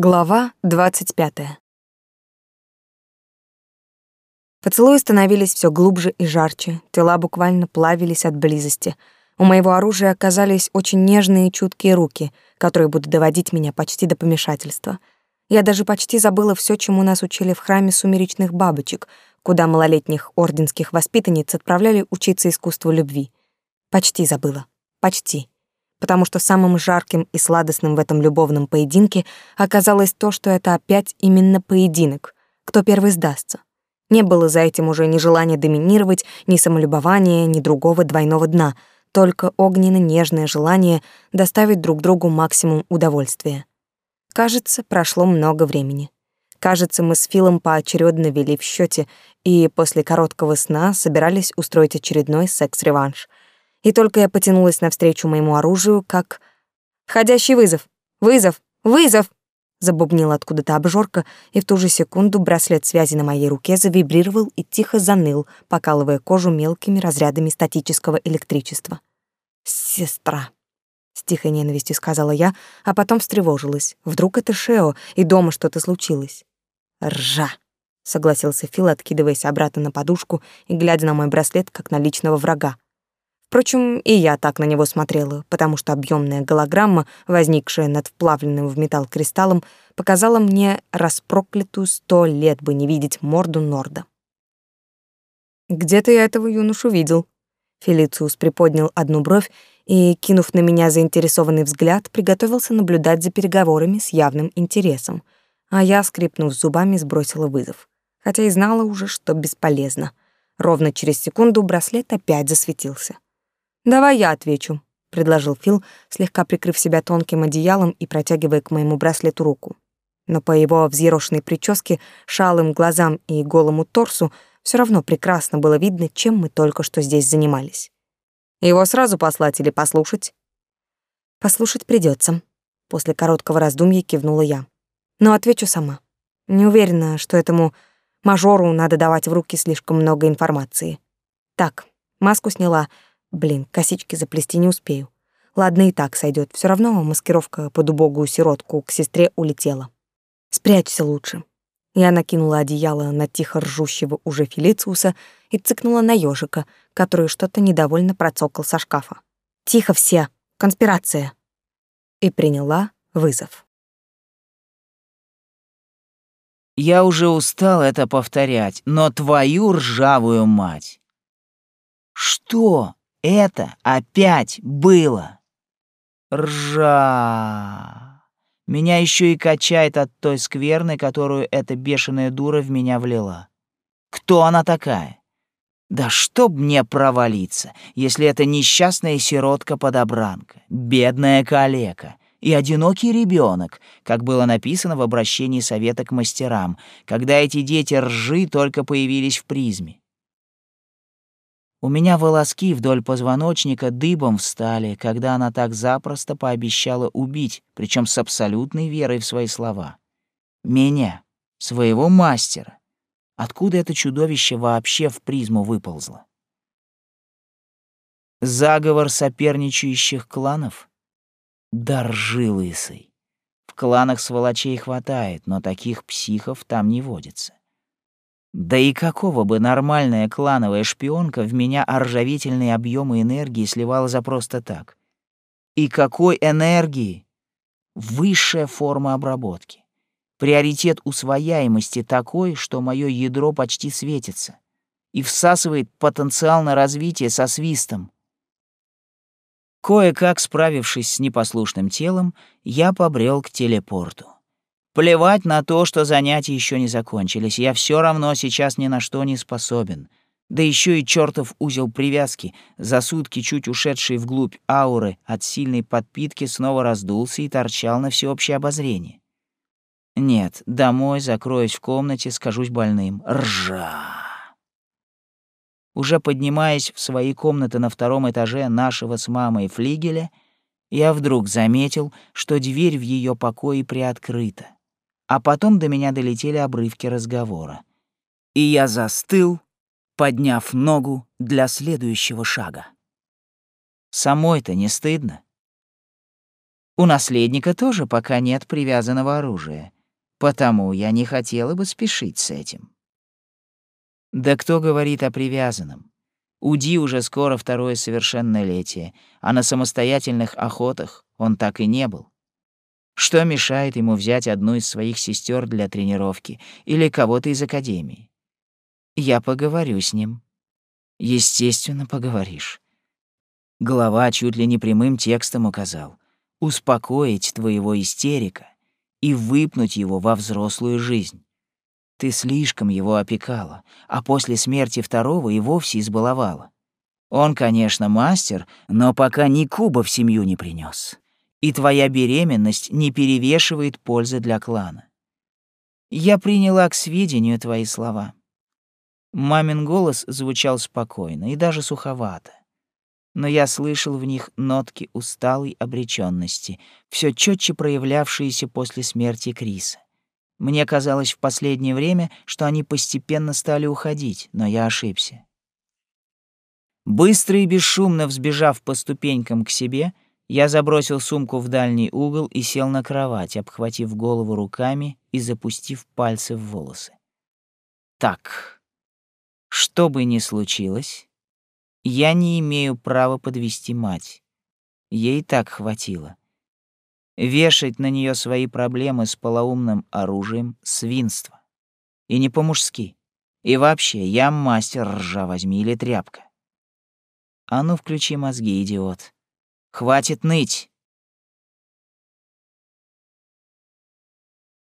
Глава 25. Поцелуи становились все глубже и жарче, тела буквально плавились от близости. У моего оружия оказались очень нежные и чуткие руки, которые будут доводить меня почти до помешательства. Я даже почти забыла все, чему нас учили в храме сумеречных бабочек, куда малолетних орденских воспитанниц отправляли учиться искусству любви. Почти забыла. Почти потому что самым жарким и сладостным в этом любовном поединке оказалось то, что это опять именно поединок, кто первый сдастся. Не было за этим уже ни желания доминировать, ни самолюбования, ни другого двойного дна, только огненно-нежное желание доставить друг другу максимум удовольствия. Кажется, прошло много времени. Кажется, мы с Филом поочередно вели в счете и после короткого сна собирались устроить очередной секс-реванш — и только я потянулась навстречу моему оружию, как... «Входящий вызов! Вызов! Вызов!» Забубнила откуда-то обжорка, и в ту же секунду браслет связи на моей руке завибрировал и тихо заныл, покалывая кожу мелкими разрядами статического электричества. «Сестра!» — с тихой ненавистью сказала я, а потом встревожилась. Вдруг это Шео, и дома что-то случилось. «Ржа!» — согласился Фил, откидываясь обратно на подушку и глядя на мой браслет, как на личного врага. Впрочем, и я так на него смотрела, потому что объемная голограмма, возникшая над вплавленным в металл кристаллом, показала мне распроклятую сто лет бы не видеть морду Норда. «Где-то я этого юношу видел». Фелициус приподнял одну бровь и, кинув на меня заинтересованный взгляд, приготовился наблюдать за переговорами с явным интересом, а я, скрипнув зубами, сбросила вызов, хотя и знала уже, что бесполезно. Ровно через секунду браслет опять засветился. «Давай я отвечу», — предложил Фил, слегка прикрыв себя тонким одеялом и протягивая к моему браслету руку. Но по его взъерошенной прическе, шалым глазам и голому торсу все равно прекрасно было видно, чем мы только что здесь занимались. Его сразу послать или послушать? Послушать придется. После короткого раздумья кивнула я. Но отвечу сама. Не уверена, что этому мажору надо давать в руки слишком много информации. Так, маску сняла — Блин, косички заплести не успею. Ладно, и так сойдет. Все равно маскировка под убогую сиротку к сестре улетела. Спрячься лучше. Я накинула одеяло на тихо ржущего уже Фелициуса и цыкнула на ежика, который что-то недовольно процокал со шкафа. «Тихо все! Конспирация!» И приняла вызов. Я уже устал это повторять, но твою ржавую мать! Что? Это опять было. Ржа. Меня еще и качает от той скверны, которую эта бешеная дура в меня влила. Кто она такая? Да чтоб мне провалиться, если это несчастная сиротка-подобранка, бедная калека и одинокий ребенок, как было написано в обращении совета к мастерам, когда эти дети ржи только появились в призме. У меня волоски вдоль позвоночника дыбом встали, когда она так запросто пообещала убить, причем с абсолютной верой в свои слова. Меня, своего мастера. Откуда это чудовище вообще в призму выползло? Заговор соперничающих кланов? Доржи лысый. В кланах сволочей хватает, но таких психов там не водится. Да и какого бы нормальная клановая шпионка в меня оржавительные объемы энергии сливала за просто так? И какой энергии? Высшая форма обработки. Приоритет усвояемости такой, что мое ядро почти светится и всасывает потенциал на развитие со свистом. Кое-как справившись с непослушным телом, я побрел к телепорту. Плевать на то, что занятия еще не закончились, я все равно сейчас ни на что не способен. Да еще и чертов узел привязки, за сутки чуть ушедший вглубь ауры от сильной подпитки, снова раздулся и торчал на всеобщее обозрение. Нет, домой закроюсь в комнате, скажусь больным. Ржа! Уже поднимаясь в свои комнаты на втором этаже нашего с мамой флигеля, я вдруг заметил, что дверь в ее покое приоткрыта а потом до меня долетели обрывки разговора. И я застыл, подняв ногу для следующего шага. Самой-то не стыдно? У наследника тоже пока нет привязанного оружия, потому я не хотела бы спешить с этим. Да кто говорит о привязанном? У Ди уже скоро второе совершеннолетие, а на самостоятельных охотах он так и не был. Что мешает ему взять одну из своих сестер для тренировки или кого-то из академии? Я поговорю с ним. Естественно, поговоришь. Глава чуть ли не прямым текстом указал успокоить твоего истерика и выпнуть его во взрослую жизнь. Ты слишком его опекала, а после смерти второго и вовсе избаловала. Он, конечно, мастер, но пока ни куба в семью не принес. И твоя беременность не перевешивает пользы для клана. Я приняла к сведению твои слова. Мамин голос звучал спокойно и даже суховато но я слышал в них нотки усталой обречённости, всё чётче проявлявшиеся после смерти Криса. Мне казалось в последнее время, что они постепенно стали уходить, но я ошибся. Быстро и бесшумно взбежав по ступенькам к себе, я забросил сумку в дальний угол и сел на кровать, обхватив голову руками и запустив пальцы в волосы. Так, что бы ни случилось, я не имею права подвести мать. Ей так хватило. Вешать на нее свои проблемы с полоумным оружием — свинство. И не по-мужски. И вообще, я мастер ржа возьми или тряпка. А ну, включи мозги, идиот. Хватит ныть.